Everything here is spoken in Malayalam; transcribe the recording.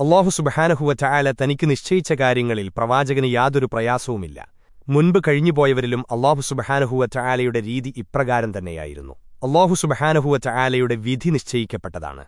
അള്ളാഹു സുബഹാനഹുവ തനിക്ക് നിശ്ചയിച്ച കാര്യങ്ങളിൽ പ്രവാചകന് യാതൊരു പ്രയാസവുമില്ല. മുൻപ് കഴിഞ്ഞുപോയവരിലും അള്ളാഹു സുബഹാനഹുവറ്റായാലയുടെ രീതി ഇപ്രകാരം തന്നെയായിരുന്നു. അള്ളാഹു സുബഹാനഹുവറ്റായാലയുടെ വിധി നിശ്ചയിക്കപ്പെട്ടതാണ്.